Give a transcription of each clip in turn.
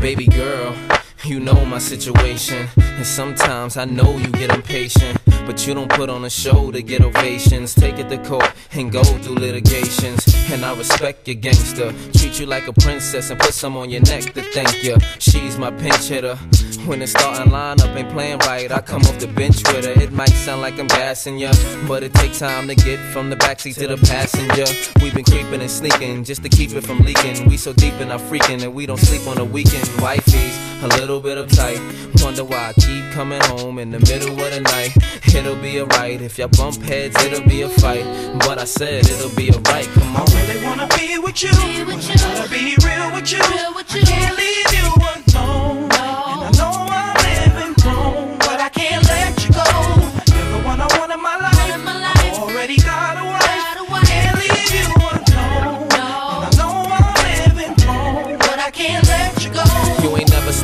Baby girl, you know my situation. And sometimes I know you get impatient. But you don't put on a show to get ovations. Take it to court and go through litigations. And I respect your gangster. You like a princess and put some on your neck to thank you. She's my pinch hitter. When the starting lineup ain't playing right, I come off the bench with her. It might sound like I'm gassing ya, but it takes time to get from the backseat to the passenger. We've been creeping and sneaking just to keep it from leaking. We so deep in our freaking and we don't sleep on the weekend. Wifey's a little bit uptight. Wonder why I keep coming home in the middle of the night. It'll be alright if y'all bump heads, it'll be a fight. But I said it'll be alright. Come I on. really wanna be with you. Wanna be real with you. I can't leave you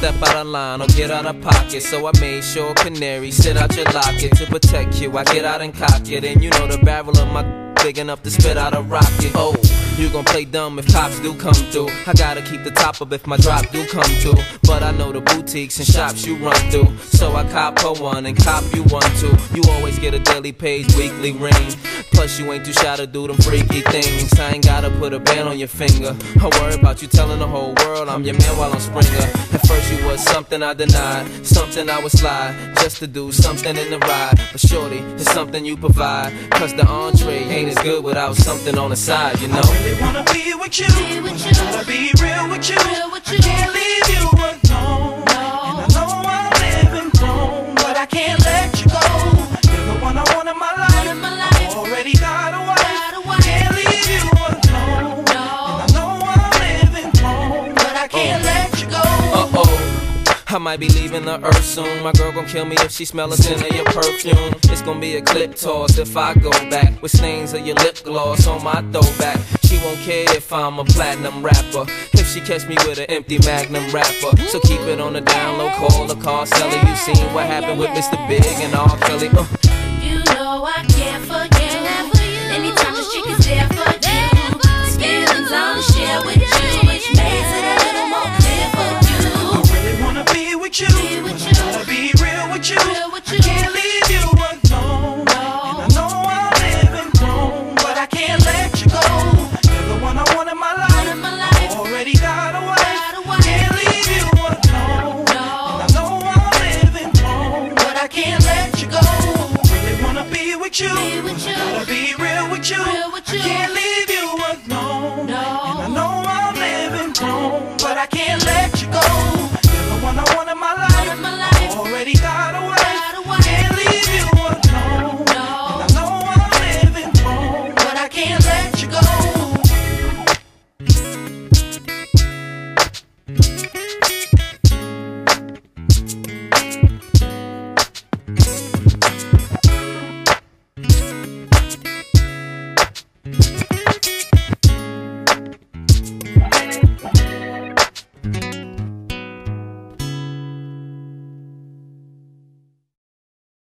step out of line or get out of pocket. So I made sure Canary sit out your locket to protect you. I get out and cock it, and you know the barrel of my big enough to spit out a rocket. Oh, you gon' play dumb if cops do come through. I gotta keep the top up if my drop do come through. But I know the boutiques and shops you run through. So I cop her one and cop you one too. You always get a daily page, weekly ring. Plus you ain't too shy to do them freaky things. I ain't gotta put a band on your finger. I worry about you telling the whole world I'm your man while I'm Springer. At first you was something I denied, something I would slide just to do something in the ride. But shorty, it's something you provide. Cause the entree ain't as good without something on the side, you know. I really wanna be with you. Wanna be real with you. I can't leave I might be leaving the earth soon. My girl gon' kill me if she smell a scent of your perfume. It's gon' be a clip toss if I go back with stains of your lip gloss on my throwback. She won't care if I'm a platinum rapper. If she catch me with an empty magnum wrapper. So keep it on the down low, call the car seller. You seen what happened with Mr. Big and R. Kelly. Uh. With you.